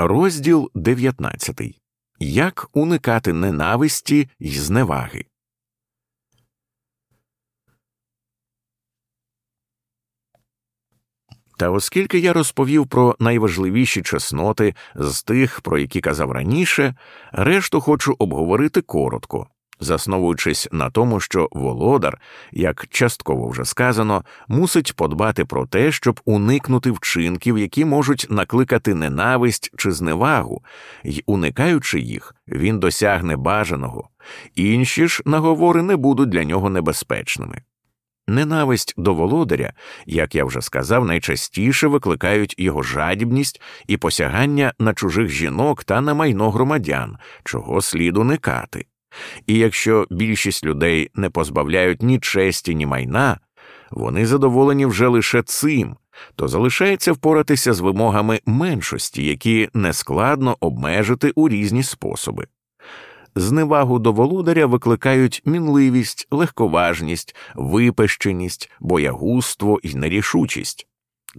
Розділ 19. Як уникати ненависті й зневаги. Та оскільки я розповів про найважливіші чесноти з тих, про які казав раніше, решту хочу обговорити коротко, засновуючись на тому, що володар, як частково вже сказано, мусить подбати про те, щоб уникнути вчинків, які можуть накликати ненависть чи зневагу, і, уникаючи їх, він досягне бажаного, інші ж наговори не будуть для нього небезпечними. Ненависть до володаря, як я вже сказав, найчастіше викликають його жадібність і посягання на чужих жінок та на майно громадян, чого слід уникати. І якщо більшість людей не позбавляють ні честі, ні майна, вони задоволені вже лише цим, то залишається впоратися з вимогами меншості, які нескладно обмежити у різні способи. Зневагу до володаря викликають мінливість, легковажність, випещеність, боягузтво і нерішучість.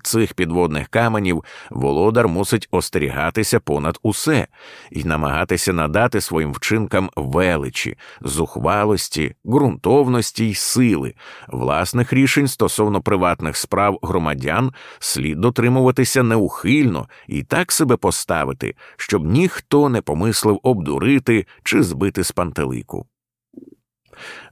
Цих підводних каменів володар мусить остерігатися понад усе і намагатися надати своїм вчинкам величі, зухвалості, ґрунтовності й сили, власних рішень стосовно приватних справ громадян слід дотримуватися неухильно і так себе поставити, щоб ніхто не помислив обдурити чи збити з пантелику.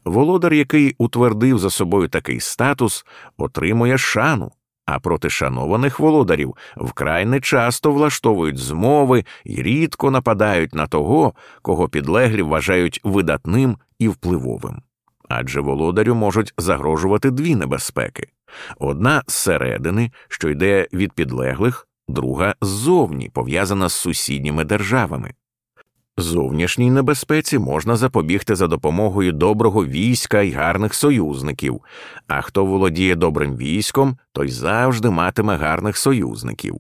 Володар, який утвердив за собою такий статус, отримує шану а проти шанованих володарів вкрай не часто влаштовують змови і рідко нападають на того, кого підлеглі вважають видатним і впливовим. Адже володарю можуть загрожувати дві небезпеки одна зсередини, що йде від підлеглих, друга ззовні, пов'язана з сусідніми державами. Зовнішній небезпеці можна запобігти за допомогою доброго війська й гарних союзників, а хто володіє добрим військом, той завжди матиме гарних союзників.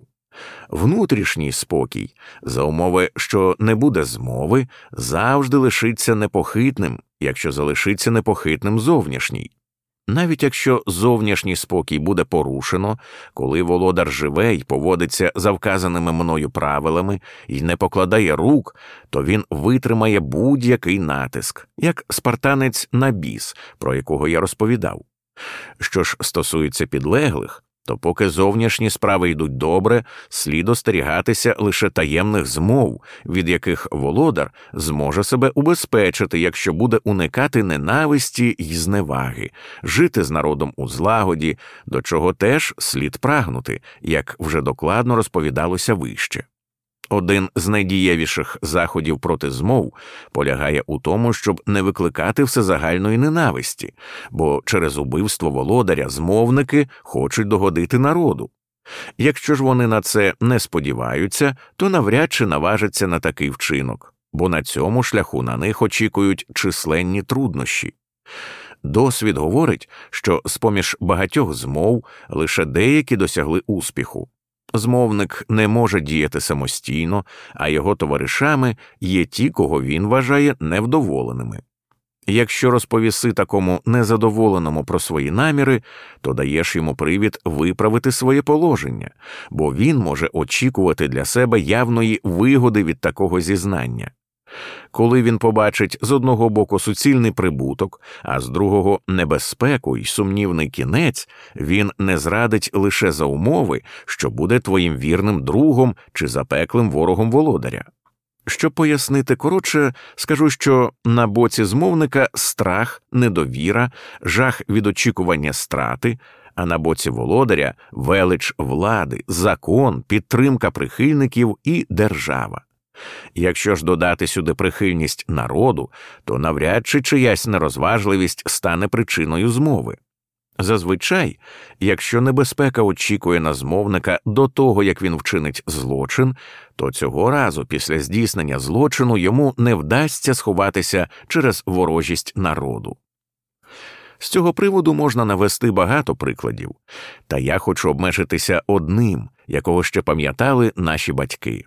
Внутрішній спокій, за умови, що не буде змови, завжди лишиться непохитним, якщо залишиться непохитним зовнішній. Навіть якщо зовнішній спокій буде порушено, коли володар живе і поводиться за вказаними мною правилами і не покладає рук, то він витримає будь-який натиск, як спартанець на біс, про якого я розповідав. Що ж стосується підлеглих, то поки зовнішні справи йдуть добре, слід остерігатися лише таємних змов, від яких володар зможе себе убезпечити, якщо буде уникати ненависті й зневаги, жити з народом у злагоді, до чого теж слід прагнути, як вже докладно розповідалося вище. Один з найдієвіших заходів проти змов полягає у тому, щоб не викликати всезагальної ненависті, бо через убивство володаря змовники хочуть догодити народу. Якщо ж вони на це не сподіваються, то навряд чи наважаться на такий вчинок, бо на цьому шляху на них очікують численні труднощі. Досвід говорить, що з поміж багатьох змов лише деякі досягли успіху. Змовник не може діяти самостійно, а його товаришами є ті, кого він вважає невдоволеними. Якщо розповіси такому незадоволеному про свої наміри, то даєш йому привід виправити своє положення, бо він може очікувати для себе явної вигоди від такого зізнання. Коли він побачить з одного боку суцільний прибуток, а з другого небезпеку й сумнівний кінець, він не зрадить лише за умови, що буде твоїм вірним другом чи запеклим ворогом володаря. Щоб пояснити коротше, скажу, що на боці змовника страх, недовіра, жах від очікування страти, а на боці володаря велич влади, закон, підтримка прихильників і держава. Якщо ж додати сюди прихильність народу, то навряд чи чиясь нерозважливість стане причиною змови. Зазвичай, якщо небезпека очікує на змовника до того, як він вчинить злочин, то цього разу після здійснення злочину йому не вдасться сховатися через ворожість народу. З цього приводу можна навести багато прикладів, та я хочу обмежитися одним, якого ще пам'ятали наші батьки.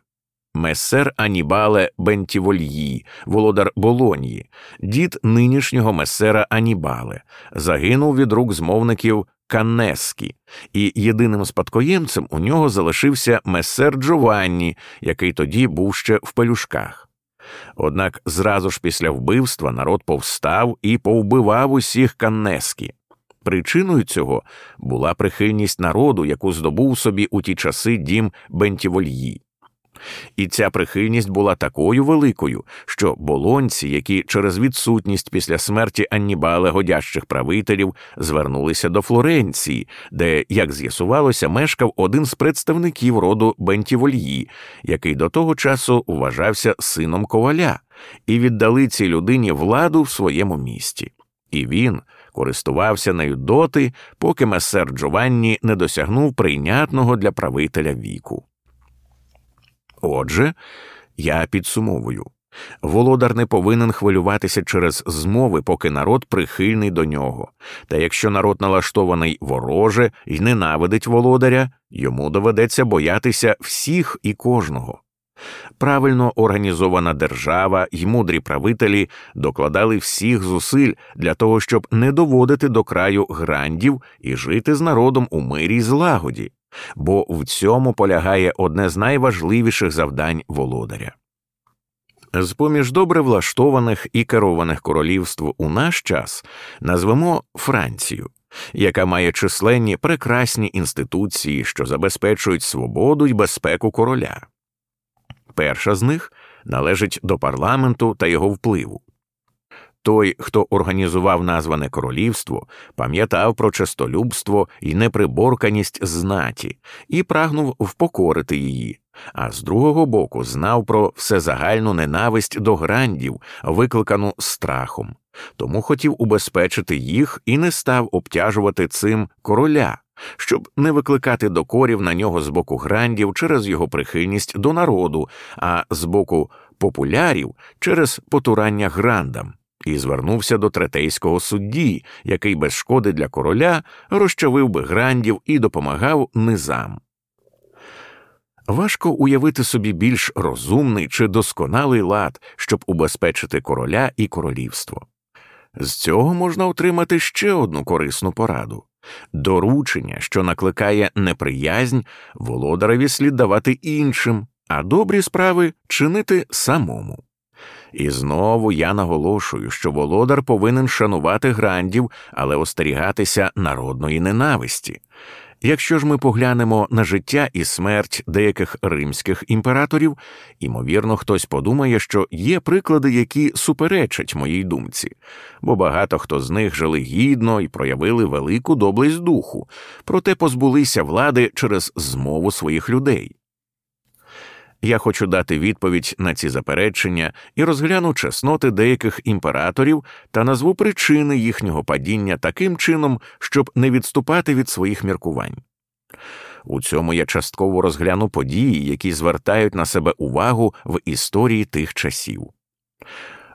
Месер Анібале Бентівольї, володар Болонії, дід нинішнього месера Анібале, загинув від рук змовників Канескі, і єдиним спадкоємцем у нього залишився месер Джованні, який тоді був ще в пелюшках. Однак зразу ж після вбивства народ повстав і повбивав усіх Канескі. Причиною цього була прихильність народу, яку здобув собі у ті часи дім Бентівольї. І ця прихильність була такою великою, що болонці, які через відсутність після смерті Аннібале годящих правителів звернулися до Флоренції, де, як з'ясувалося, мешкав один з представників роду Бентівольї, який до того часу вважався сином коваля, і віддали цій людині владу в своєму місті. І він користувався нею доти, поки месер Джованні не досягнув прийнятного для правителя віку. Отже, я підсумовую. Володар не повинен хвилюватися через змови, поки народ прихильний до нього, та якщо народ налаштований вороже і ненавидить володаря, йому доведеться боятися всіх і кожного. Правильно організована держава й мудрі правителі докладали всіх зусиль для того, щоб не доводити до краю грандів і жити з народом у мирі й злагоді, бо в цьому полягає одне з найважливіших завдань володаря. З поміж добре влаштованих і керованих королівств у наш час назвемо Францію, яка має численні прекрасні інституції, що забезпечують свободу й безпеку короля. Перша з них належить до парламенту та його впливу. Той, хто організував назване королівство, пам'ятав про честолюбство і неприборканість знаті і прагнув впокорити її, а з другого боку знав про всезагальну ненависть до грандів, викликану страхом, тому хотів убезпечити їх і не став обтяжувати цим короля, щоб не викликати докорів на нього з боку грандів через його прихильність до народу, а з боку популярів через потурання грандам. І звернувся до третейського судді, який без шкоди для короля розчавив би грандів і допомагав низам. Важко уявити собі більш розумний чи досконалий лад, щоб убезпечити короля і королівство. З цього можна отримати ще одну корисну пораду доручення, що накликає неприязнь, володареві слід давати іншим, а добрі справи чинити самому. І знову я наголошую, що володар повинен шанувати грандів, але остерігатися народної ненависті. Якщо ж ми поглянемо на життя і смерть деяких римських імператорів, ймовірно, хтось подумає, що є приклади, які суперечать моїй думці, бо багато хто з них жили гідно і проявили велику доблесть духу, проте позбулися влади через змову своїх людей. Я хочу дати відповідь на ці заперечення і розгляну чесноти деяких імператорів та назву причини їхнього падіння таким чином, щоб не відступати від своїх міркувань. У цьому я частково розгляну події, які звертають на себе увагу в історії тих часів.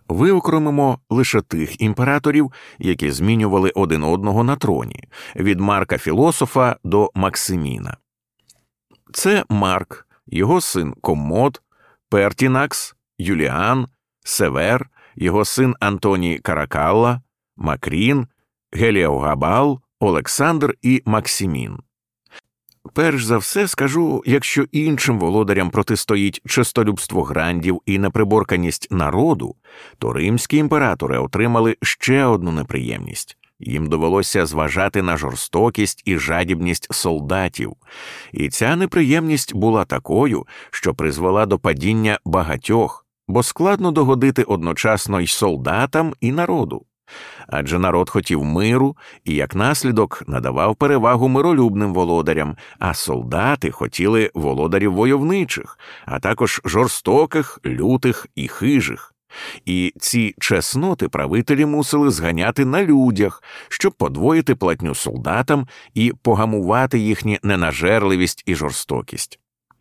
Виокремимо лише тих імператорів, які змінювали один одного на троні, від Марка Філософа до Максиміна. Це Марк його син Комод, Пертінакс, Юліан, Север, його син Антоній Каракалла, Макрін, Геліогабал, Олександр і Максимін. Перш за все скажу, якщо іншим володарям протистоїть чистолюбство грандів і неприборканість народу, то римські імператори отримали ще одну неприємність їм довелося зважати на жорстокість і жадібність солдатів, і ця неприємність була такою, що призвела до падіння багатьох, бо складно догодити одночасно й солдатам, і народу. Адже народ хотів миру і, як наслідок, надавав перевагу миролюбним володарям, а солдати хотіли володарів войовничих, а також жорстоких, лютих і хижих. І ці чесноти правителі мусили зганяти на людях, щоб подвоїти платню солдатам і погамувати їхню ненажерливість і жорстокість.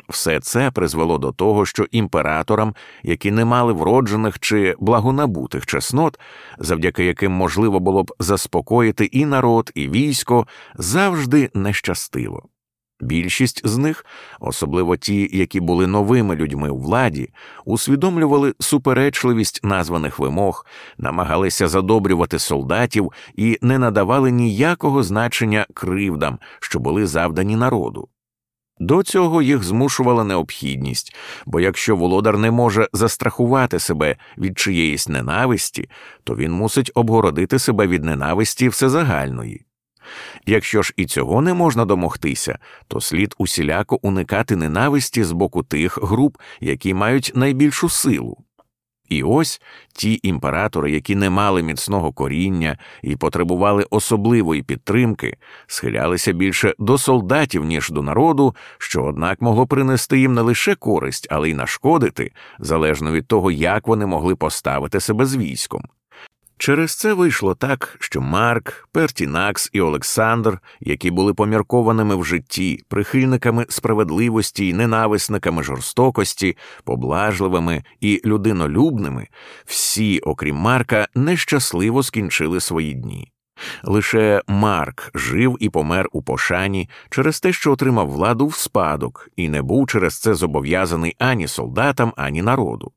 Все це призвело до того, що імператорам, які не мали вроджених чи благонабутих чеснот, завдяки яким можливо було б заспокоїти і народ, і військо, завжди нещастило. Більшість з них, особливо ті, які були новими людьми у владі, усвідомлювали суперечливість названих вимог, намагалися задобрювати солдатів і не надавали ніякого значення кривдам, що були завдані народу. До цього їх змушувала необхідність, бо якщо володар не може застрахувати себе від чиєїсь ненависті, то він мусить обгородити себе від ненависті всезагальної. Якщо ж і цього не можна домогтися, то слід усіляко уникати ненависті з боку тих груп, які мають найбільшу силу. І ось ті імператори, які не мали міцного коріння і потребували особливої підтримки, схилялися більше до солдатів, ніж до народу, що, однак, могло принести їм не лише користь, але й нашкодити, залежно від того, як вони могли поставити себе з військом. Через це вийшло так, що Марк, Пертінакс і Олександр, які були поміркованими в житті, прихильниками справедливості і ненависниками жорстокості, поблажливими і людинолюбними, всі, окрім Марка, нещасливо скінчили свої дні. Лише Марк жив і помер у пошані через те, що отримав владу в спадок, і не був через це зобов'язаний ані солдатам, ані народу.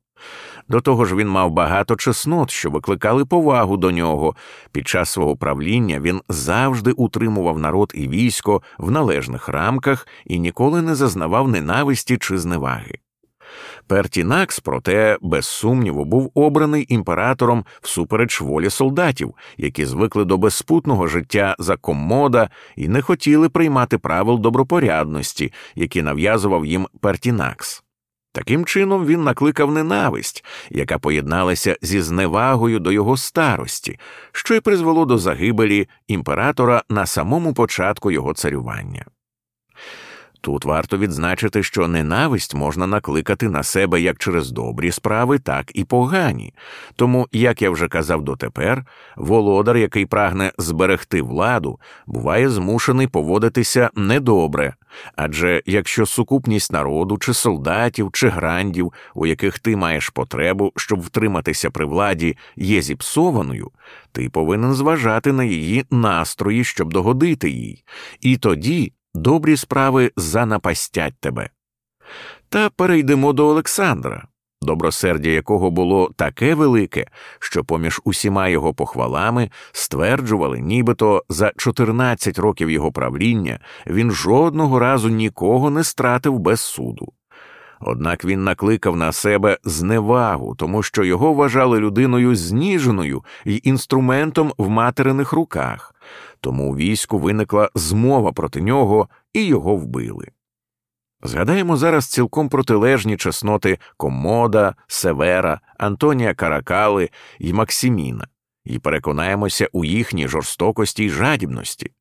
До того ж, він мав багато чеснот, що викликали повагу до нього. Під час свого правління він завжди утримував народ і військо в належних рамках і ніколи не зазнавав ненависті чи зневаги. Пертінакс, проте, без сумніву, був обраний імператором всупереч волі солдатів, які звикли до безпутного життя за комода і не хотіли приймати правил добропорядності, які нав'язував їм Пертінакс. Таким чином він накликав ненависть, яка поєдналася зі зневагою до його старості, що й призвело до загибелі імператора на самому початку його царювання. Тут варто відзначити, що ненависть можна накликати на себе як через добрі справи, так і погані. Тому, як я вже казав дотепер, володар, який прагне зберегти владу, буває змушений поводитися недобре. Адже якщо сукупність народу, чи солдатів, чи грандів, у яких ти маєш потребу, щоб втриматися при владі, є зіпсованою, ти повинен зважати на її настрої, щоб догодити їй, і тоді добрі справи занапастять тебе. Та перейдемо до Олександра, добросердя якого було таке велике, що поміж усіма його похвалами стверджували, нібито за 14 років його правління він жодного разу нікого не стратив без суду. Однак він накликав на себе зневагу, тому що його вважали людиною зніженою і інструментом в материних руках, тому у війську виникла змова проти нього і його вбили. Згадаємо зараз цілком протилежні чесноти Комода, Севера, Антонія Каракали і Максиміна, і переконаємося у їхній жорстокості й жадібності.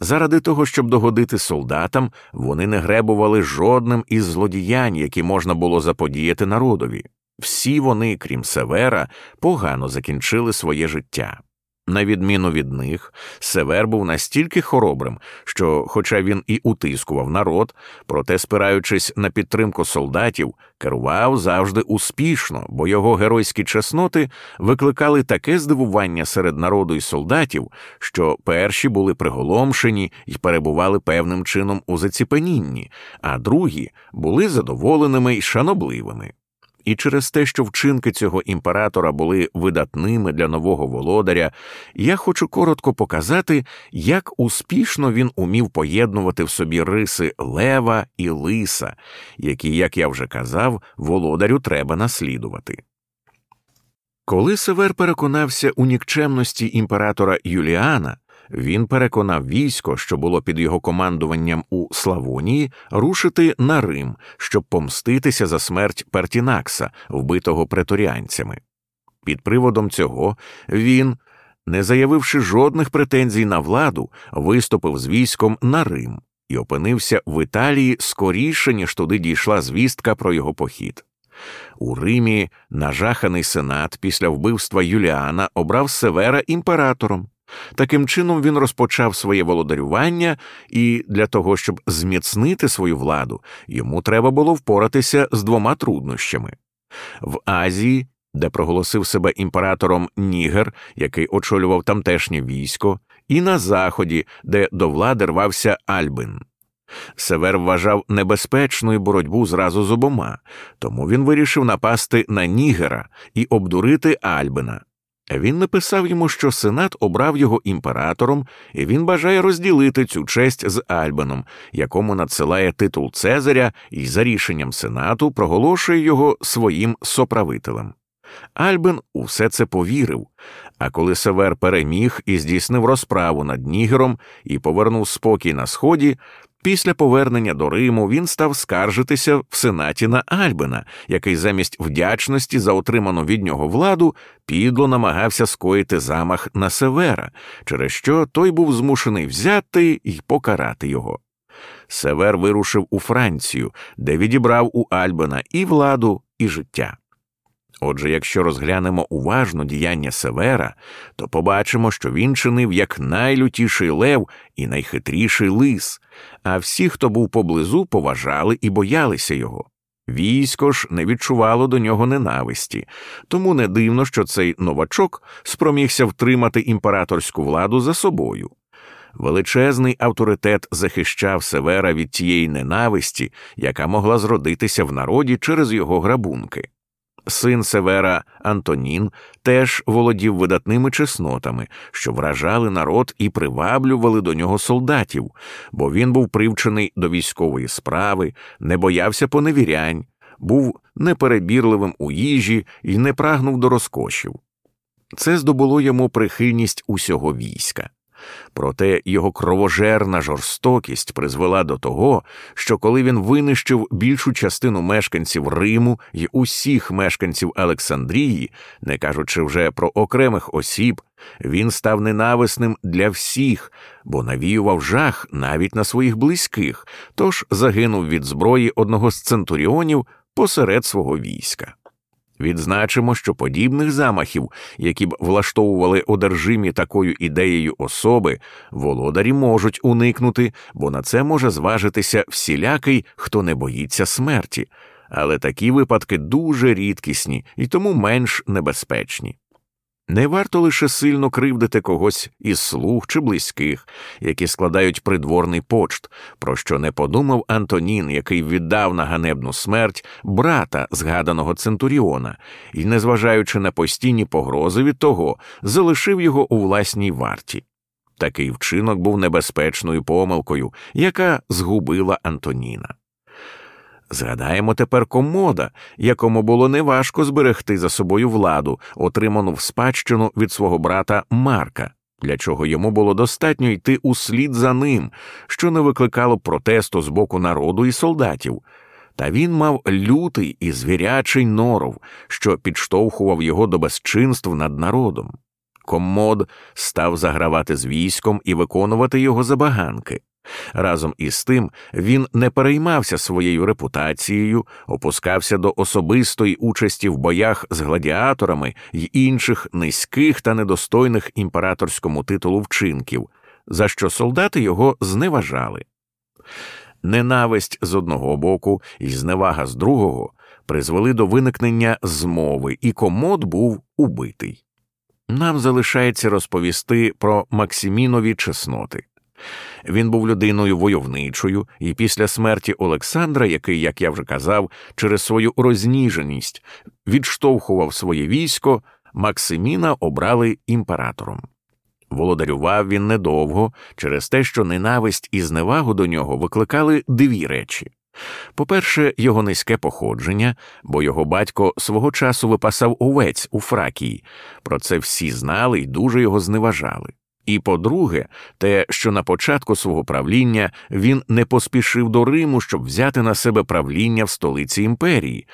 Заради того, щоб догодити солдатам, вони не гребували жодним із злодіянь, які можна було заподіяти народові. Всі вони, крім Севера, погано закінчили своє життя. На відміну від них, Север був настільки хоробрим, що, хоча він і утискував народ, проте, спираючись на підтримку солдатів, керував завжди успішно, бо його геройські чесноти викликали таке здивування серед народу і солдатів, що перші були приголомшені і перебували певним чином у заціпенінні, а другі були задоволеними й шанобливими. І через те, що вчинки цього імператора були видатними для нового володаря, я хочу коротко показати, як успішно він умів поєднувати в собі риси лева і лиса, які, як я вже казав, володарю треба наслідувати. Коли Север переконався у нікчемності імператора Юліана, він переконав військо, що було під його командуванням у Славонії, рушити на Рим, щоб помститися за смерть Пертінакса, вбитого преторіанцями. Під приводом цього він, не заявивши жодних претензій на владу, виступив з військом на Рим і опинився в Італії скоріше, ніж туди дійшла звістка про його похід. У Римі нажаханий сенат після вбивства Юліана обрав Севера імператором. Таким чином він розпочав своє володарювання, і для того, щоб зміцнити свою владу, йому треба було впоратися з двома труднощами. В Азії, де проголосив себе імператором Нігер, який очолював тамтешнє військо, і на Заході, де до влади рвався Альбин. Север вважав небезпечною боротьбу зразу з обома, тому він вирішив напасти на Нігера і обдурити Альбина. Він написав йому, що сенат обрав його імператором, і він бажає розділити цю честь з Альбином, якому надсилає титул Цезаря і за рішенням сенату проголошує його своїм соправителем. Альбин усе це повірив, а коли Север переміг і здійснив розправу над Нігером і повернув спокій на сході, Після повернення до Риму він став скаржитися в сенаті на Альбина, який замість вдячності за отриману від нього владу підло намагався скоїти замах на Севера, через що той був змушений взяти і покарати його. Север вирушив у Францію, де відібрав у Альбина і владу, і життя. Отже, якщо розглянемо уважно діяння Севера, то побачимо, що він чинив як найлютіший лев і найхитріший лис, а всі, хто був поблизу, поважали і боялися його. Військо ж не відчувало до нього ненависті, тому не дивно, що цей новачок спромігся втримати імператорську владу за собою. Величезний авторитет захищав Севера від тієї ненависті, яка могла зродитися в народі через його грабунки. Син Севера Антонін теж володів видатними чеснотами, що вражали народ і приваблювали до нього солдатів, бо він був привчений до військової справи, не боявся поневірянь, був неперебірливим у їжі і не прагнув до розкошів. Це здобуло йому прихильність усього війська. Проте його кровожерна жорстокість призвела до того, що коли він винищив більшу частину мешканців Риму і усіх мешканців Олександрії, не кажучи вже про окремих осіб, він став ненависним для всіх, бо навіював жах навіть на своїх близьких, тож загинув від зброї одного з центуріонів посеред свого війська. Відзначимо, що подібних замахів, які б влаштовували одержимі такою ідеєю особи, володарі можуть уникнути, бо на це може зважитися всілякий, хто не боїться смерті, але такі випадки дуже рідкісні і тому менш небезпечні. Не варто лише сильно кривдити когось із слуг чи близьких, які складають придворний почт, про що не подумав Антонін, який віддав на ганебну смерть брата згаданого Центуріона, і, незважаючи на постійні погрози від того, залишив його у власній варті. Такий вчинок був небезпечною помилкою, яка згубила Антоніна. Згадаємо тепер комода, якому було неважко зберегти за собою владу, отриману в спадщину від свого брата Марка, для чого йому було достатньо йти услід за ним, що не викликало протесту з боку народу і солдатів. Та він мав лютий і звірячий норов, що підштовхував його до безчинств над народом. Комод став загравати з військом і виконувати його забаганки. Разом із тим він не переймався своєю репутацією, опускався до особистої участі в боях з гладіаторами й інших низьких та недостойних імператорському титулу вчинків, за що солдати його зневажали. Ненависть з одного боку і зневага з другого призвели до виникнення змови, і комод був убитий. Нам залишається розповісти про Максимінові чесноти. Він був людиною войовничою, і після смерті Олександра, який, як я вже казав, через свою розніженість відштовхував своє військо, Максиміна обрали імператором. Володарював він недовго через те, що ненависть і зневагу до нього викликали дві речі. По-перше, його низьке походження, бо його батько свого часу випасав овець у Фракії, про це всі знали і дуже його зневажали. І по-друге, те, що на початку свого правління він не поспішив до Риму, щоб взяти на себе правління в столиці імперії,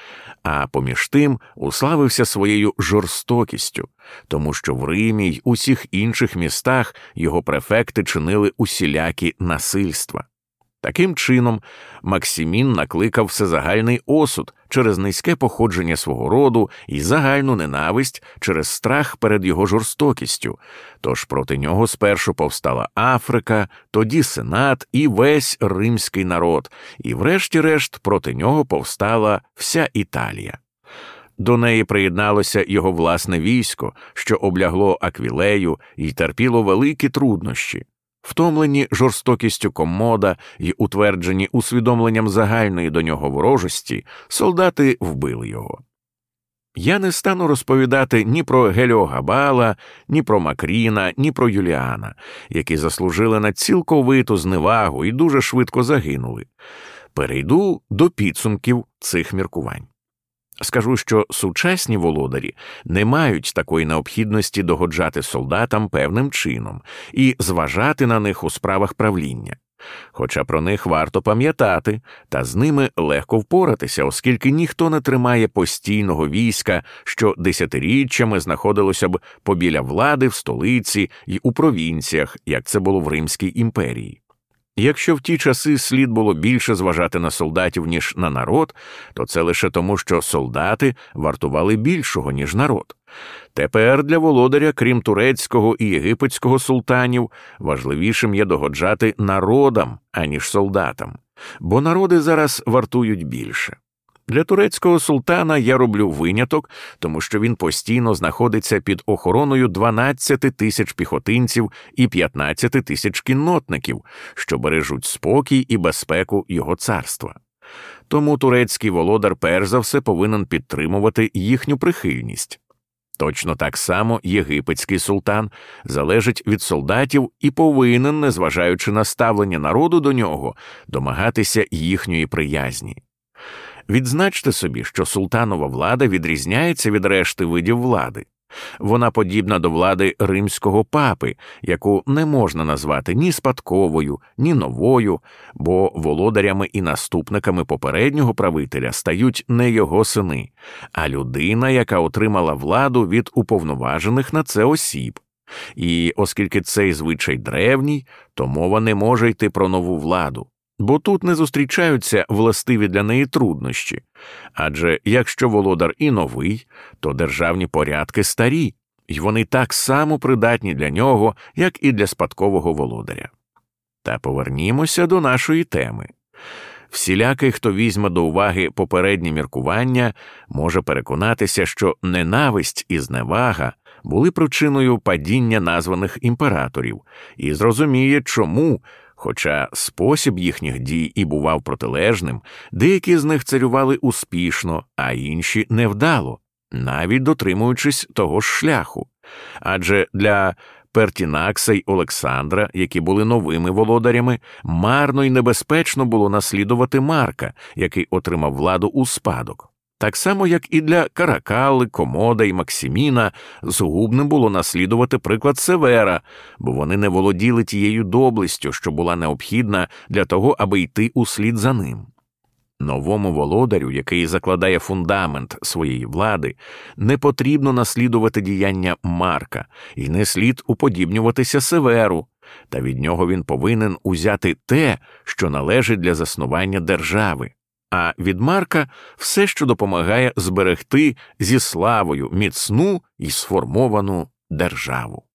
а поміж тим уславився своєю жорстокістю, тому що в Римі й усіх інших містах його префекти чинили усілякі насильства. Таким чином, Максимін накликав всезагальний осуд через низьке походження свого роду і загальну ненависть через страх перед його жорстокістю. Тож проти нього спершу повстала Африка, тоді Сенат і весь римський народ, і, врешті-решт, проти нього повстала вся Італія. До неї приєдналося його власне військо, що облягло Аквілею і терпіло великі труднощі. Втомлені жорстокістю комода і утверджені усвідомленням загальної до нього ворожості, солдати вбили його. Я не стану розповідати ні про Геліогабала, ні про Макріна, ні про Юліана, які заслужили на цілковиту зневагу і дуже швидко загинули. Перейду до підсумків цих міркувань. Скажу, що сучасні володарі не мають такої необхідності догоджати солдатам певним чином і зважати на них у справах правління. Хоча про них варто пам'ятати, та з ними легко впоратися, оскільки ніхто не тримає постійного війська, що десятиріччями знаходилося б побіля влади в столиці і у провінціях, як це було в Римській імперії. Якщо в ті часи слід було більше зважати на солдатів, ніж на народ, то це лише тому, що солдати вартували більшого, ніж народ. Тепер для володаря, крім турецького і єгипетського султанів, важливішим є догоджати народам, аніж солдатам, бо народи зараз вартують більше. Для турецького султана я роблю виняток, тому що він постійно знаходиться під охороною 12 тисяч піхотинців і 15 тисяч кіннотників, що бережуть спокій і безпеку його царства. Тому турецький володар перш за все повинен підтримувати їхню прихильність. Точно так само єгипетський султан залежить від солдатів і повинен, незважаючи на ставлення народу до нього, домагатися їхньої приязні. Відзначте собі, що султанова влада відрізняється від решти видів влади. Вона подібна до влади римського папи, яку не можна назвати ні спадковою, ні новою, бо володарями і наступниками попереднього правителя стають не його сини, а людина, яка отримала владу від уповноважених на це осіб. І оскільки цей звичай древній, то мова не може йти про нову владу бо тут не зустрічаються властиві для неї труднощі, адже якщо володар і новий, то державні порядки старі, і вони так само придатні для нього, як і для спадкового володаря. Та повернімося до нашої теми. Всілякий, хто візьме до уваги попередні міркування, може переконатися, що ненависть і зневага були причиною падіння названих імператорів, і зрозуміє, чому Хоча спосіб їхніх дій і бував протилежним, деякі з них царювали успішно, а інші невдало, навіть дотримуючись того ж шляху. Адже для Пертінакса й Олександра, які були новими володарями, марно й небезпечно було наслідувати Марка, який отримав владу у спадок. Так само, як і для Каракали, Комода і Максиміна, згубним було наслідувати приклад Севера, бо вони не володіли тією доблестю, що була необхідна для того, аби йти услід за ним. Новому володарю, який закладає фундамент своєї влади, не потрібно наслідувати діяння Марка і не слід уподібнюватися Северу, та від нього він повинен узяти те, що належить для заснування держави а від Марка все, що допомагає зберегти зі славою міцну і сформовану державу.